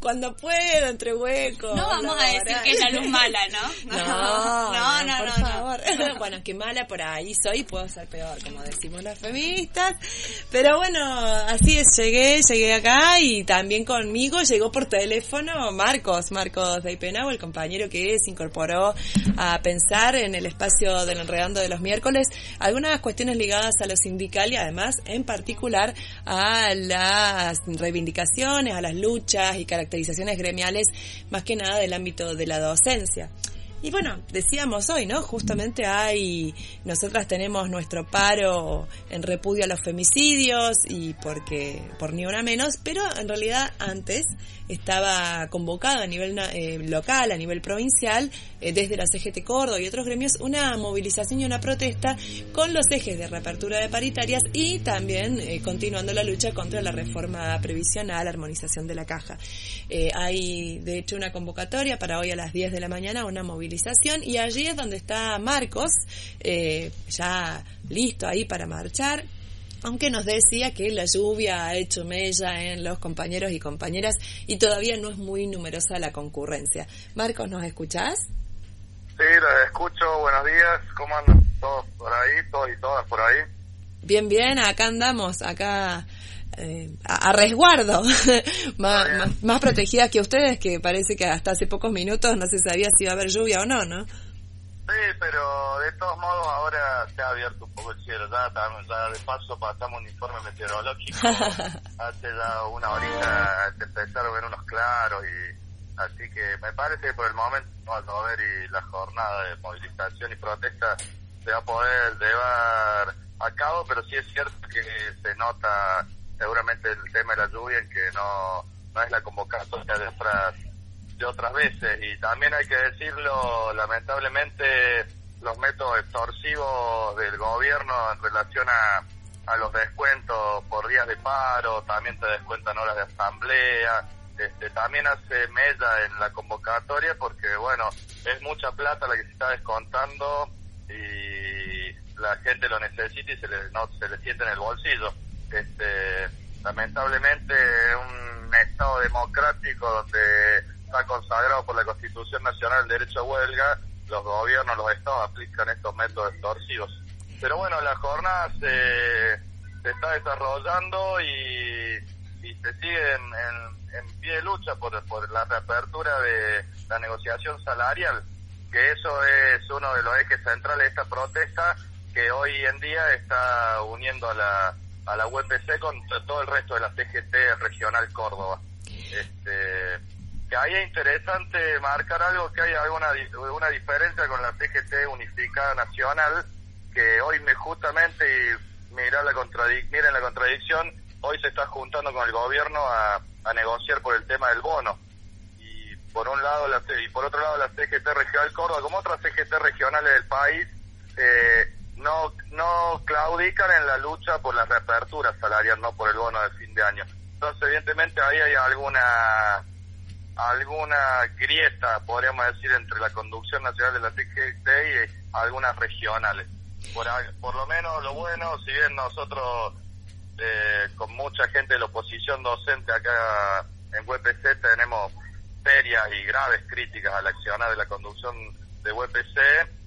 Cuando puedo, entre huecos. No vamos a decir que es la luz mala, ¿no? No, no, no, por favor. bueno, que mala por ahí soy, puedo ser peor, como decimos las feministas. Pero bueno, así es, llegué, llegué acá y también conmigo llegó por teléfono Marcos, Marcos de Ipenau, el compañero que se incorporó a pensar en el espacio del enredando de los miércoles algunas cuestiones ligadas a lo sindical y además en particular a las reivindicaciones, a las luchas y caracterizaciones gremiales, más que nada del ámbito de la docencia. Y bueno, decíamos hoy, ¿no? Justamente hay, nosotras tenemos nuestro paro en repudio a los femicidios y porque, por ni una menos, pero en realidad antes estaba convocado a nivel eh, local, a nivel provincial, eh, desde la CGT Córdoba y otros gremios, una movilización y una protesta con los ejes de reapertura de paritarias y también eh, continuando la lucha contra la reforma previsional, armonización de la caja. hay, de hecho, una convocatoria para hoy a las 10 de la mañana, una movilización, y allí es donde está Marcos, ya listo ahí para marchar, aunque nos decía que la lluvia ha hecho mella en los compañeros y compañeras y todavía no es muy numerosa la concurrencia. Marcos, ¿nos escuchás? Sí, la escucho. Buenos días. ¿Cómo andan todos por ahí? Todos y todas por ahí. Bien, bien. Acá andamos, acá eh, a, resguardo, más, más, protegidas que ustedes, que parece que hasta hace pocos minutos no se sabía si iba a haber lluvia o no, ¿no? Sí, pero de todos modos ahora se ha abierto un poco el cielo. Ya, ya de paso pasamos un informe meteorológico. Hace ya una horita se empezaron a ver unos claros y así que me parece que por el momento va a llover y la jornada de movilización y protesta se va a poder llevar a cabo, pero sí es cierto que se nota seguramente el tema de la lluvia en que no, no es la convocatoria de otras de otras veces. Y también hay que decirlo lamentablemente los métodos extorsivos del gobierno en relación a, a los descuentos por días de paro también te descuentan horas de asamblea este, también hace mella en la convocatoria porque bueno es mucha plata la que se está descontando y la gente lo necesita y se le no se le siente en el bolsillo este lamentablemente un estado democrático donde está consagrado por la Constitución Nacional el derecho a huelga, los gobiernos, los estados aplican estos métodos extorsivos. Pero bueno, la jornada se, se está desarrollando y, y se sigue en, pie de lucha por, por la reapertura de la negociación salarial, que eso es uno de los ejes centrales de esta protesta que hoy en día está uniendo a la, a la UPC con todo el resto de la CGT regional Córdoba. Este, que ahí es interesante marcar algo, que hay alguna una diferencia con la CGT Unificada Nacional, que hoy me justamente, y mira la contradic miren la contradicción, hoy se está juntando con el gobierno a, a negociar por el tema del bono. Y por un lado, la, y por otro lado la CGT Regional Córdoba, como otras CGT regionales del país, eh, no, no claudican en la lucha por la reapertura salarial, no por el bono de fin de año. Entonces, evidentemente, ahí hay alguna alguna grieta, podríamos decir, entre la conducción nacional de la CGT y algunas regionales. Por, por lo menos lo bueno, si bien nosotros eh, con mucha gente de la oposición docente acá en WPC tenemos serias y graves críticas a la accionar de la conducción de WPC,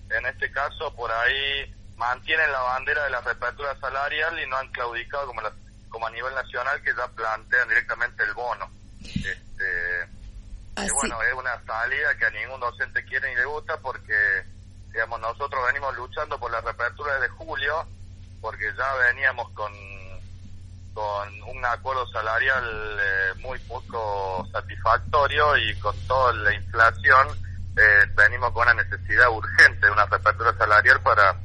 en este caso por ahí mantienen la bandera de la reapertura salarial y no han claudicado como, como a nivel nacional que ya plantean directamente el bono. Este, y bueno, es una salida que a ningún docente quiere ni le gusta porque, digamos, nosotros venimos luchando por la reapertura desde julio porque ya veníamos con, con un acuerdo salarial eh, muy poco satisfactorio y con toda la inflación eh, venimos con una necesidad urgente de una reapertura salarial para,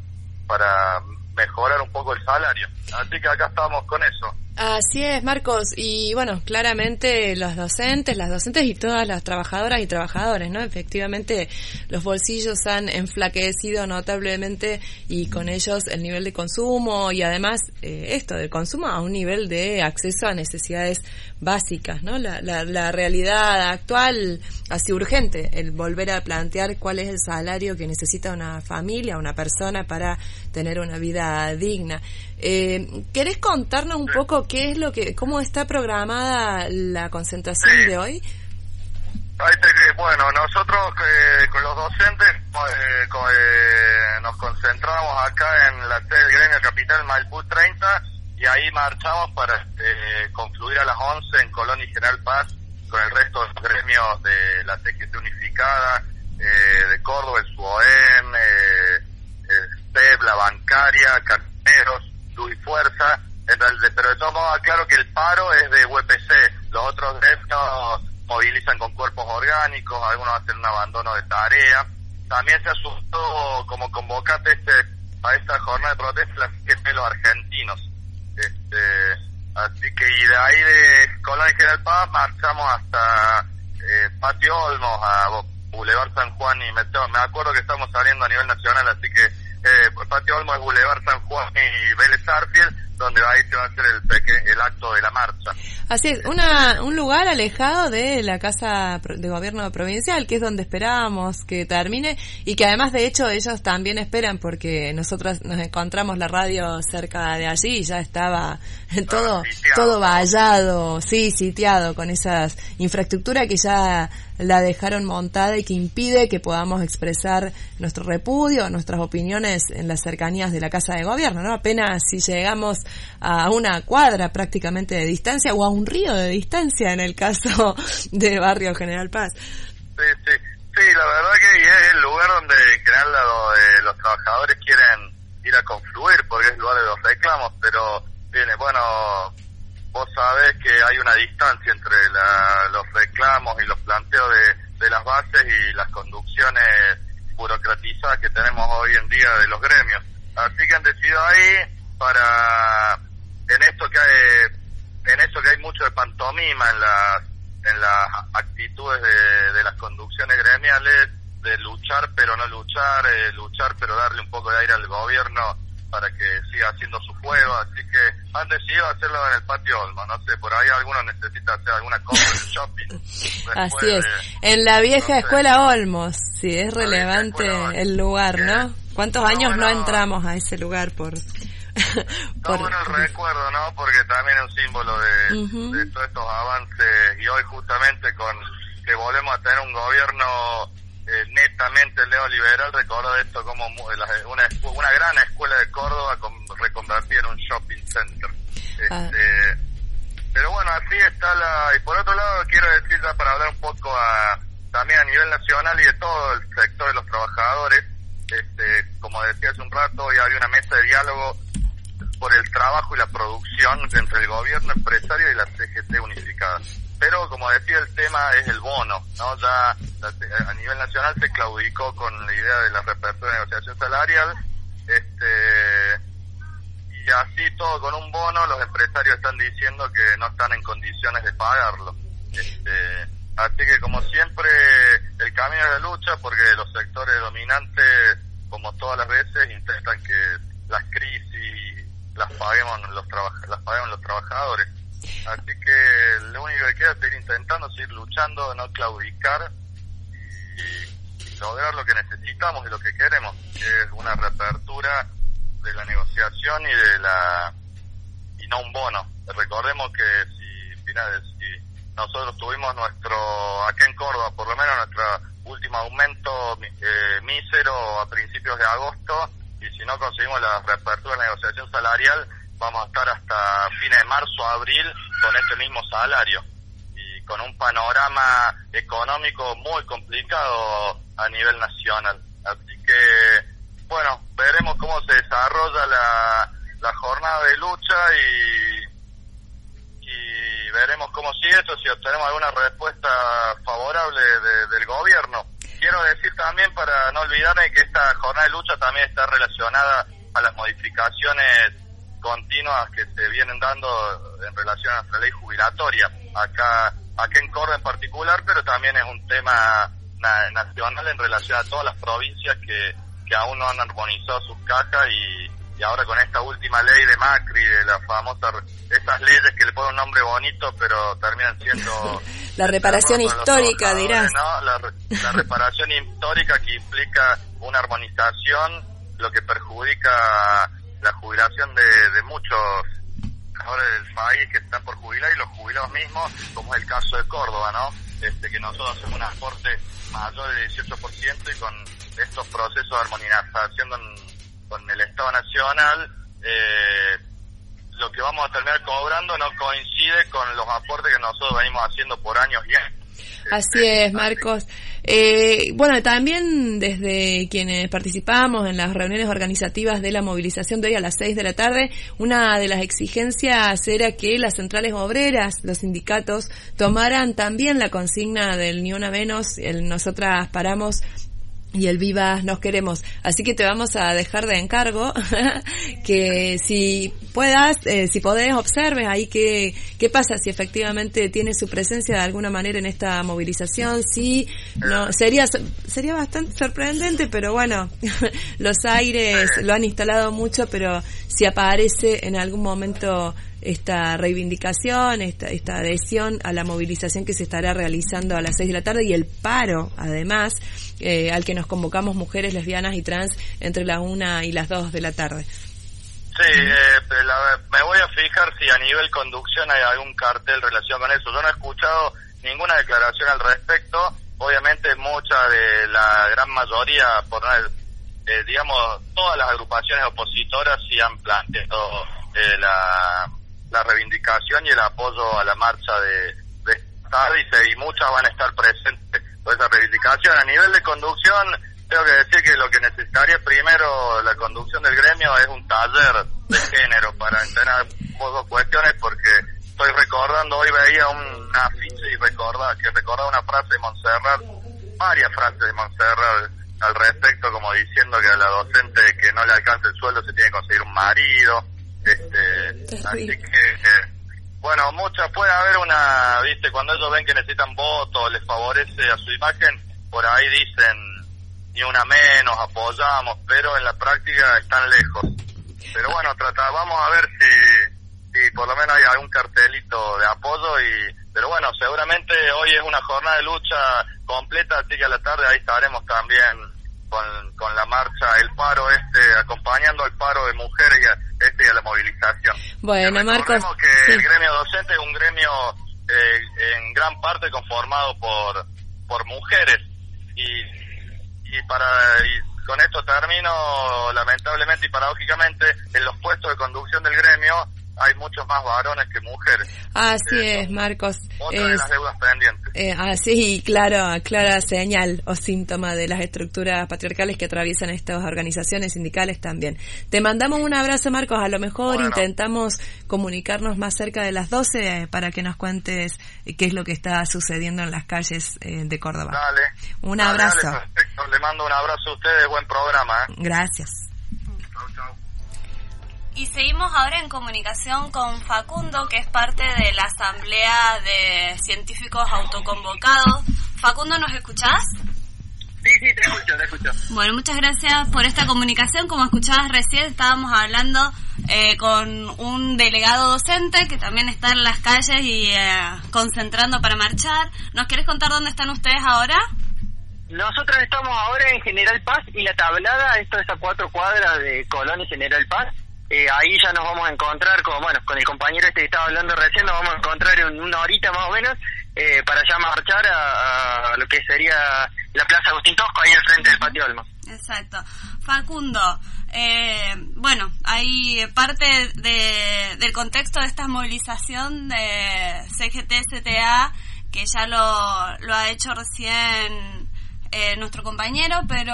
para mejorar un poco el salario. Así que acá estamos con eso. Así es, Marcos. Y bueno, claramente los docentes, las docentes y todas las trabajadoras y trabajadores, ¿no? Efectivamente, los bolsillos han enflaquecido notablemente y con ellos el nivel de consumo y además eh, esto del consumo a un nivel de acceso a necesidades básicas, ¿no? La, la, la realidad actual así urgente, el volver a plantear cuál es el salario que necesita una familia, una persona para tener una vida digna. Eh, ¿Querés contarnos un poco qué es lo que, cómo está programada la concentración de hoy? Bueno, nosotros eh, con los docentes eh, eh, nos concentramos acá en la sede gremio capital Maipú 30 y ahí marchamos para eh, confluir a las 11 en Colón y General Paz con el resto de los gremios de la CGT Unificada, eh, de Córdoba, el SUOEM, eh, STEP, la bancaria, carneros, Y Fuerza, pero de todos modos aclaro que el paro es de UPC, los otros gremios movilizan con cuerpos orgánicos, algunos hacen un abandono de tarea. También se asustó como convocante este, a esta jornada de protesta la los argentinos. Este, así que y de ahí de Colón y General Paz marchamos hasta eh, Patio Olmos, a Boulevard San Juan y me, me acuerdo que estamos saliendo a nivel nacional, así que eh, Patio es Boulevard San Juan y Vélez Arfiel donde ahí se va a hacer el, el acto de la marcha. Así es, una, un lugar alejado de la Casa de Gobierno Provincial, que es donde esperábamos que termine y que además de hecho ellos también esperan porque nosotros nos encontramos la radio cerca de allí y ya estaba todo, todo vallado, sí, sitiado con esas infraestructura que ya la dejaron montada y que impide que podamos expresar nuestro repudio, nuestras opiniones en las cercanías de la Casa de Gobierno, ¿no? Apenas si llegamos a una cuadra prácticamente de distancia o a un río de distancia en el caso de Barrio General Paz. Sí, sí, la verdad que es el lugar donde general los trabajadores quieren ir a confluir porque es el lugar de los reclamos, pero viene, bueno, vos sabés que hay una distancia entre los reclamos y los planteos de, las bases y las conducciones burocratizadas que tenemos hoy en día de los gremios. Así que han decidido ahí para en esto que hay, en esto que hay mucho de pantomima en las en las actitudes de, las conducciones gremiales de luchar pero no luchar, eh, luchar pero darle un poco de aire al gobierno para que siga haciendo su juego, así que han decidido hacerlo en el patio Olmo, no sé, por ahí alguno necesita hacer alguna cosa en shopping. así es, en la vieja escuela Olmos, sí, es relevante el lugar, ¿no? ¿Cuántos años no entramos a ese lugar por por... bueno el recuerdo, ¿no? Porque también es un símbolo de, todos estos avances y hoy justamente con que volvemos a tener un gobierno eh, netamente neoliberal, recuerdo esto como una, una gran escuela de Córdoba con, reconvertida en un shopping center. Ah. Este, Pero bueno, así está la... Y por otro lado, quiero decir ya para hablar un poco a, también a nivel nacional y de todo el sector de los trabajadores, este, como decía hace un rato, ya había una mesa de diálogo por el trabajo y la producción entre el gobierno empresario y la CGT unificada. Pero como decía el tema es el bono, ¿no? Ya a nivel nacional se claudicó con la idea de la reapertura de negociación salarial, este y así todo con un bono los empresarios están diciendo que no están en condiciones de pagarlo. Este, así que como siempre el camino de lucha porque los sectores dominantes como todas las veces intentan que las crisis las paguemos los las paguemos los trabajadores. Así que lo único que queda es seguir intentando, seguir luchando, no claudicar y, lograr lo que necesitamos y lo que queremos, que es una reapertura de la negociación y de la y no un bono. Recordemos que si, si nosotros tuvimos nuestro, aquí en Córdoba, por lo menos nuestro último aumento eh, mísero a principios de agosto, y si no conseguimos la reapertura de la negociación salarial, vamos a estar hasta fines de marzo, abril con este mismo salario y con un panorama económico muy complicado a nivel nacional. Así que, bueno, veremos cómo se desarrolla la, la jornada de lucha y, y veremos cómo sigue esto, si obtenemos alguna respuesta favorable del gobierno quiero decir también, para no olvidarme, que esta jornada de lucha también está relacionada a las modificaciones continuas que se vienen dando en relación a nuestra ley jubilatoria, acá, acá en Córdoba en particular, pero también es un tema nacional en relación a todas las provincias que, que aún no han armonizado sus cajas y, y ahora con esta última ley de Macri, de la famosa, esas leyes que le ponen un nombre bonito, pero terminan siendo... la reparación histórica, dirás. La, la reparación histórica que implica una armonización, lo que perjudica la jubilación de, de muchos ahora del país que están por jubilar y los jubilados mismos, como es el caso de Córdoba, ¿no? Este, que nosotros hacemos un aporte mayor del 18% y con estos procesos de armonización con, con el Estado Nacional, eh, lo que vamos a terminar cobrando no coincide con los aportes que nosotros venimos haciendo por años ya. Así es, Marcos. Eh, bueno, también desde quienes participamos en las reuniones organizativas de la movilización de hoy a las seis de la tarde, una de las exigencias era que las centrales obreras, los sindicatos, tomaran también la consigna del ni una menos, el nosotras paramos y el Viva nos queremos. Así que te vamos a dejar de encargo que si puedas, eh, si podés, observes ahí qué, qué pasa, si efectivamente tiene su presencia de alguna manera en esta movilización. Sí, no, sería, sería bastante sorprendente, pero bueno, los aires lo han instalado mucho, pero si aparece en algún momento esta reivindicación, esta, esta adhesión a la movilización que se estará realizando a las seis de la tarde y el paro, además, eh, al que nos convocamos mujeres lesbianas y trans entre la una y las dos de la tarde. Sí, eh, me voy a fijar si a nivel conducción hay algún cartel en relación con eso. Yo no he escuchado ninguna declaración al respecto. Obviamente mucha de la gran mayoría, por eh, digamos, todas las agrupaciones opositoras sí han planteado eh, la la reivindicación y el apoyo a la marcha de, de y, muchas van a estar presentes por esa reivindicación. A nivel de conducción, tengo que decir que lo que necesitaría primero la conducción del gremio es un taller de género para entender dos cuestiones porque estoy recordando, hoy veía un afiche y recordaba, que recordaba una frase de Montserrat, varias frases de Montserrat al respecto, como diciendo que a la docente que no le alcance el sueldo se tiene que conseguir un marido, este, así que, bueno, muchas, puede haber una, viste, cuando ellos ven que necesitan votos, les favorece a su imagen, por ahí dicen, ni una menos, apoyamos, pero en la práctica están lejos. Pero bueno, trata, vamos a ver si, si por lo menos hay algún cartelito de apoyo y, pero bueno, seguramente hoy es una jornada de lucha completa, así que a la tarde ahí estaremos también con, con la marcha, el paro este, acompañando al paro de mujeres y a, este, a la movilización. Bueno, Marcos. que el gremio docente es un gremio eh, en gran parte conformado por, por mujeres y, y para y con esto termino lamentablemente y paradójicamente en los puestos de conducción del gremio hay muchos más varones que mujeres. Así es, Marcos. Otra de las deudas pendientes. Eh, así, claro, clara señal o síntoma de las estructuras patriarcales que atraviesan estas organizaciones sindicales también. Te mandamos un abrazo, Marcos. A lo mejor intentamos comunicarnos más cerca de las 12 para que nos cuentes qué es lo que está sucediendo en las calles eh, de Córdoba. Dale. Un abrazo. Le mando un abrazo a ustedes. Buen programa. ¿eh? Gracias. Y seguimos ahora en comunicación con Facundo, que es parte de la Asamblea de Científicos Autoconvocados. Facundo, ¿nos escuchás? Sí, sí, te escucho, te escucho. Bueno, muchas gracias por esta comunicación. Como escuchabas recién, estábamos hablando eh, con un delegado docente que también está en las calles y eh, concentrando para marchar. ¿Nos quieres contar dónde están ustedes ahora? Nosotros estamos ahora en General Paz y la tablada, esto es a cuatro cuadras de Colón y General Paz eh, ahí ya nos vamos a encontrar con, bueno, con el compañero este que estaba hablando recién, nos vamos a encontrar en una horita más o menos eh, para ya marchar a, lo que sería la Plaza Agustín Tosco, ahí al frente del Patio Olmo. Exacto. Facundo, eh, bueno, hay parte de, del contexto de esta movilización de CGT-CTA que ya lo, lo ha hecho recién eh, nuestro compañero, pero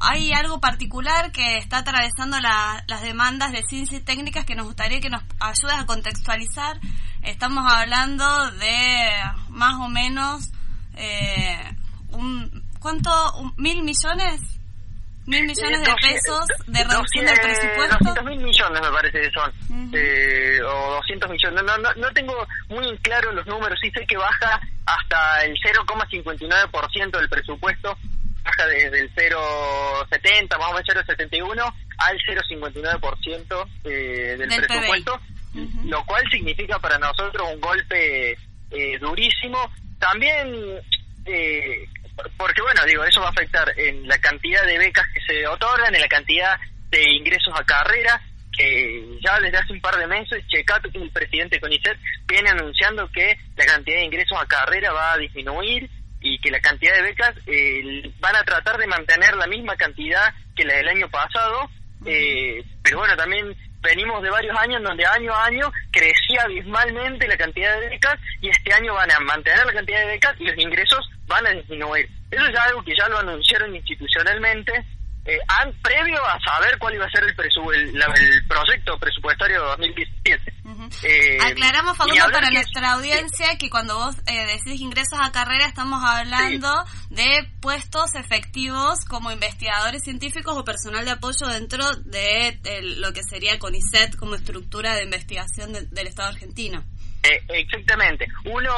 hay algo particular que está atravesando las demandas de ciencias y técnicas que nos gustaría que nos ayudes a contextualizar. Estamos hablando de más o menos, eh, un, ¿cuánto? ¿Mil millones? mil millones de pesos de reducción del presupuesto. 200 mil millones me parece que son, eh, o 200 millones. No, no, no tengo muy claro los números, sí sé que baja hasta el 0,59% del presupuesto, baja desde el 0,70, más o menos 0,71 al 0,59% eh, del, presupuesto, lo cual significa para nosotros un golpe eh, durísimo. También eh, porque bueno, digo, eso va a afectar en la cantidad de becas que se otorgan, en la cantidad de ingresos a carrera, que ya desde hace un par de meses Checato, que es el presidente de CONICET, viene anunciando que la cantidad de ingresos a carrera va a disminuir y que la cantidad de becas eh, van a tratar de mantener la misma cantidad que la del año pasado, eh, pero bueno, también venimos de varios años donde año a año crecía abismalmente la cantidad de becas y este año van a mantener la cantidad de becas y los ingresos van a disminuir. Eso es algo que ya lo anunciaron institucionalmente eh, previo a saber cuál iba a ser el, el, proyecto presupuestario 2017. eh, Aclaramos, Facundo, para nuestra audiencia que cuando vos eh, decís ingresos a carrera estamos hablando de puestos efectivos como investigadores científicos o personal de apoyo dentro de, lo que sería CONICET como estructura de investigación del Estado argentino. Eh, exactamente. Uno,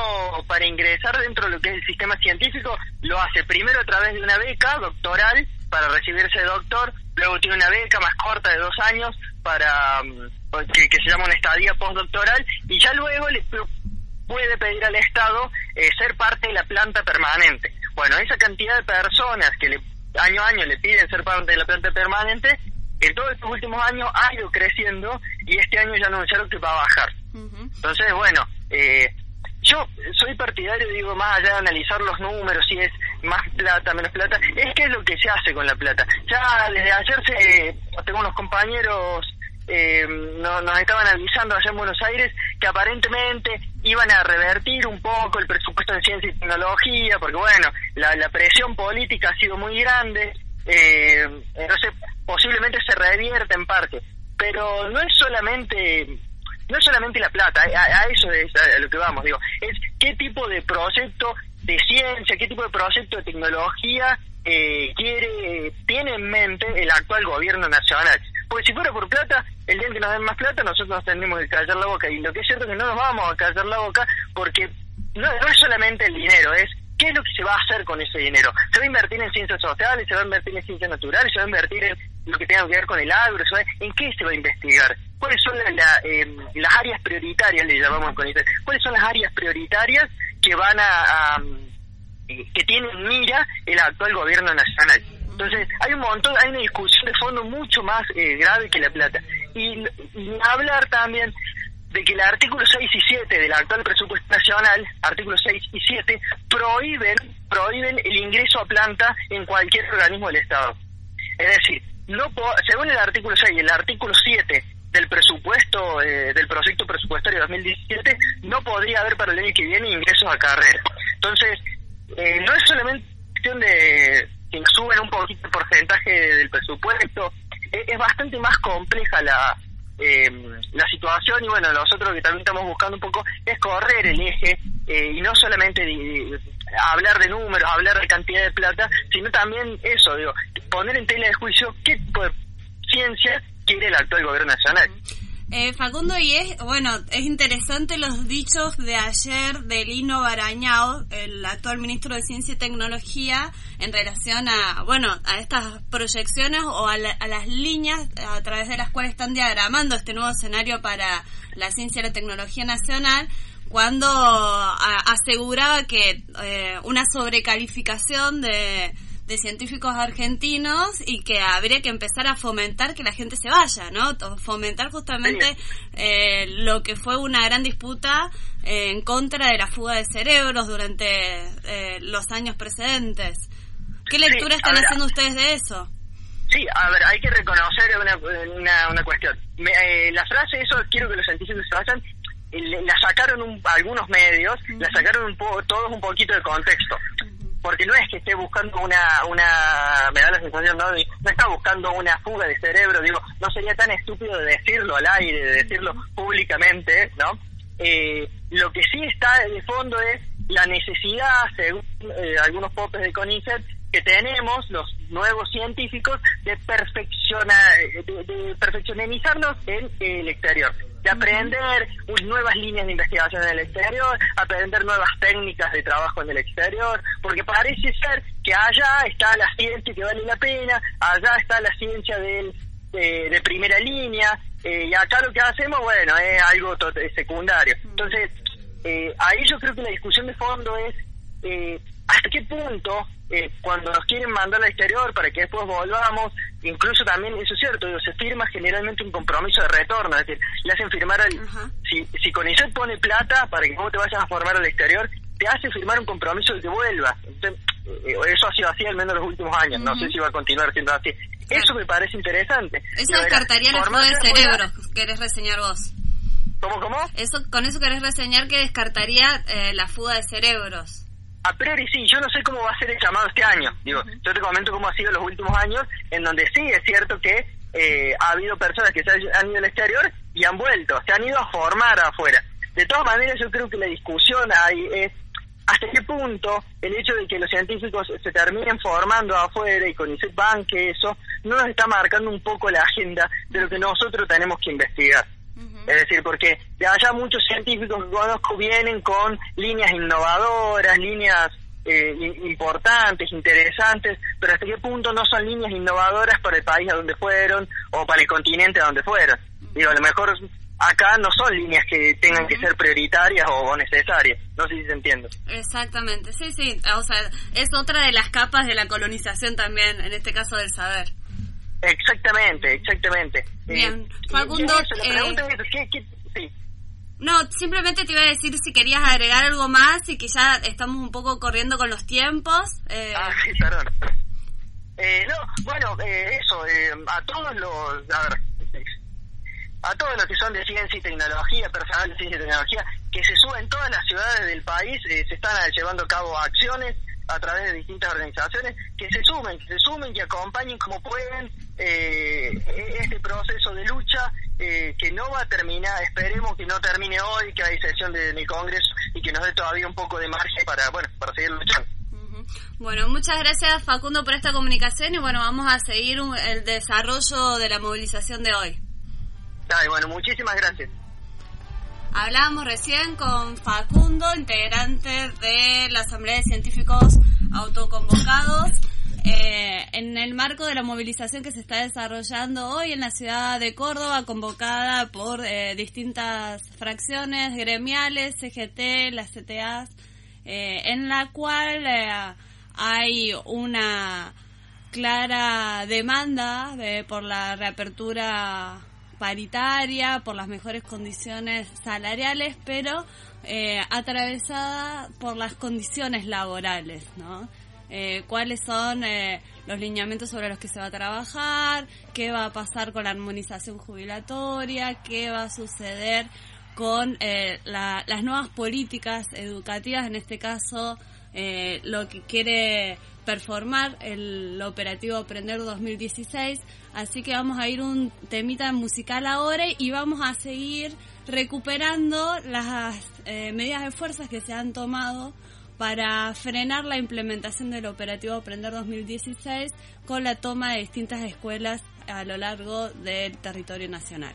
para ingresar dentro de lo que es el sistema científico, lo hace primero a través de una beca doctoral para recibirse de doctor, luego tiene una beca más corta de dos años para mm, que, se llama una estadía postdoctoral y ya luego le puede pedir al Estado eh, ser parte de la planta permanente. Bueno, esa cantidad de personas que le, año a año le piden ser parte de la planta permanente, en todos estos últimos años ha ido creciendo y este año ya anunciaron que va a bajar. Entonces, bueno, eh, yo soy partidario, digo, más allá de analizar los números, si es más plata, menos plata, es que es lo que se hace con la plata. Ya desde ayer se, tengo unos compañeros eh, nos estaban avisando allá en Buenos Aires que aparentemente iban a revertir un poco el presupuesto de ciencia y tecnología, porque bueno, la, la presión política ha sido muy grande, eh, entonces posiblemente se revierte en parte, pero no es solamente no solamente la plata, a, eso es a lo que vamos, digo, es qué tipo de proyecto de ciencia, qué tipo de proyecto de tecnología eh, quiere, tiene en mente el actual gobierno nacional. Porque si fuera por plata, el día que nos den más plata, nosotros nos tendremos que callar la boca. Y lo que es cierto es que no nos vamos a callar la boca porque no, no es solamente el dinero, es qué es lo que se va a hacer con ese dinero. Se va a invertir en ciencias sociales, se va a invertir en ciencias naturales, se va a invertir en lo que tenga que ver con el agro, ¿en qué se va a investigar? ¿Cuáles son em, las áreas prioritarias, le llamamos con ¿Cuáles son las áreas prioritarias que van a, eh, que tienen mira el actual gobierno nacional? Entonces, hay un montón, hay una discusión de fondo mucho más eh, grave que la plata. Y, hablar también de que el artículo 6 y 7 del actual presupuesto nacional, artículos 6 y 7, prohíben, prohíben el ingreso a planta en cualquier organismo del Estado. Es decir, no según el artículo 6 y el artículo 7 del presupuesto, eh, del proyecto presupuestario 2017, no podría haber para el año que viene ingresos a carrera. Entonces, eh, no es solamente cuestión de que suben un poquito el porcentaje del presupuesto, es, bastante más compleja la, eh, la situación y bueno, nosotros que también estamos buscando un poco es correr el eje y no solamente hablar de números, hablar de cantidad de plata, sino también eso, digo, poner en tela de juicio qué tipo ciencia quiere el actual gobierno nacional. Eh, Facundo, y es, bueno, es interesante los dichos de ayer de Lino Barañao, el actual ministro de Ciencia y Tecnología, en relación a, bueno, a estas proyecciones o a, las líneas a través de las cuales están diagramando este nuevo escenario para la ciencia y la tecnología nacional, cuando aseguraba que eh, una sobrecalificación de de científicos argentinos y que habría que empezar a fomentar que la gente se vaya, ¿no? Fomentar justamente eh, lo que fue una gran disputa eh, en contra de la fuga de cerebros durante eh, los años precedentes. ¿Qué lectura están haciendo ustedes de eso? Sí, a ver, hay que reconocer una, una, una cuestión. la frase, eso quiero que los científicos se vayan, la sacaron algunos medios, la sacaron un todos un poquito de contexto porque no es que esté buscando una, una me da la sensación, ¿no? no está buscando una fuga de cerebro, digo, no sería tan estúpido de decirlo al aire, de decirlo públicamente, ¿no? Eh, lo que sí está de fondo es la necesidad, según eh, algunos popes de CONICET, que tenemos los nuevos científicos de perfeccionar, de, de perfeccionizarnos en el exterior. De aprender nuevas líneas de investigación en el exterior, aprender nuevas técnicas de trabajo en el exterior, porque parece ser que allá está la ciencia que vale la pena, allá está la ciencia de, de primera línea, eh, y acá lo que hacemos, bueno, es algo secundario. Entonces, eh, ahí yo creo que la discusión de fondo es eh, hasta qué punto eh, cuando nos quieren mandar al exterior para que después volvamos, incluso también, eso es cierto, se firma generalmente un compromiso de retorno, es decir, le hacen firmar, al, si, si CONICET pone plata para que vos te vayas a formar al exterior, te hace firmar un compromiso de que vuelvas. Eso ha sido así al menos en los últimos años, no sé si va a continuar siendo así. Eso me parece interesante. Eso descartaría la fuga de cerebros, querés reseñar vos. ¿Cómo, cómo? Eso, con eso querés reseñar que descartaría eh, la fuga de cerebros. A priori sí, yo no sé cómo va a ser el llamado este año. Digo, yo te comento cómo ha sido los últimos años, en donde sí es cierto que eh, ha habido personas que se han ido al exterior y han vuelto, se han ido a formar afuera. De todas maneras, yo creo que la discusión ahí es hasta qué punto el hecho de que los científicos se terminen formando afuera y con ese banque eso, no nos está marcando un poco la agenda de lo que nosotros tenemos que investigar. Es decir, porque de allá muchos científicos que conozco vienen con líneas innovadoras, líneas eh, importantes, interesantes, pero hasta qué punto no son líneas innovadoras para el país a donde fueron o para el continente a donde fueron. Digo, a lo mejor acá no son líneas que tengan que ser prioritarias o, necesarias. No sé si se entiende. Exactamente, sí, sí. O sea, es otra de las capas de la colonización también, en este caso del saber. Exactamente, exactamente. Bien, eh, Facundo... Eh, no, simplemente te iba a decir si querías agregar algo más y que ya estamos un poco corriendo con los tiempos. Eh... Ah, sí, perdón. Eh, no, bueno, eh, eso, a todos los... A ver, a todos los que son de ciencia y tecnología, personal de ciencia y tecnología, que se suben en todas las ciudades del país, eh, se están llevando a cabo acciones a través de distintas organizaciones, que se sumen, que se sumen, que acompañen como pueden eh, este proceso de lucha eh, que no va a terminar, esperemos que no termine hoy, que hay sesión de, del Congreso y que nos dé todavía un poco de margen para, bueno, para seguir luchando. Bueno, muchas gracias Facundo por esta comunicación y bueno, vamos a seguir el desarrollo de la movilización de hoy bueno, muchísimas gracias. Hablábamos recién con Facundo, integrante de la Asamblea de Científicos Autoconvocados, eh, en el marco de la movilización que se está desarrollando hoy en la ciudad de Córdoba, convocada por eh, distintas fracciones gremiales, CGT, las CTAs, eh, en la cual hay una clara demanda por la reapertura paritaria, por las mejores condiciones salariales, pero eh, atravesada por las condiciones laborales, ¿no? Eh, cuáles son eh, los lineamientos sobre los que se va a trabajar, qué va a pasar con la armonización jubilatoria, qué va a suceder con las nuevas políticas educativas, en este caso lo que quiere performar el operativo Aprender 2016. Así que vamos a ir un temita musical ahora y vamos a seguir recuperando las eh, medidas de fuerzas que se han tomado para frenar la implementación del operativo Aprender 2016 con la toma de distintas escuelas a lo largo del territorio nacional.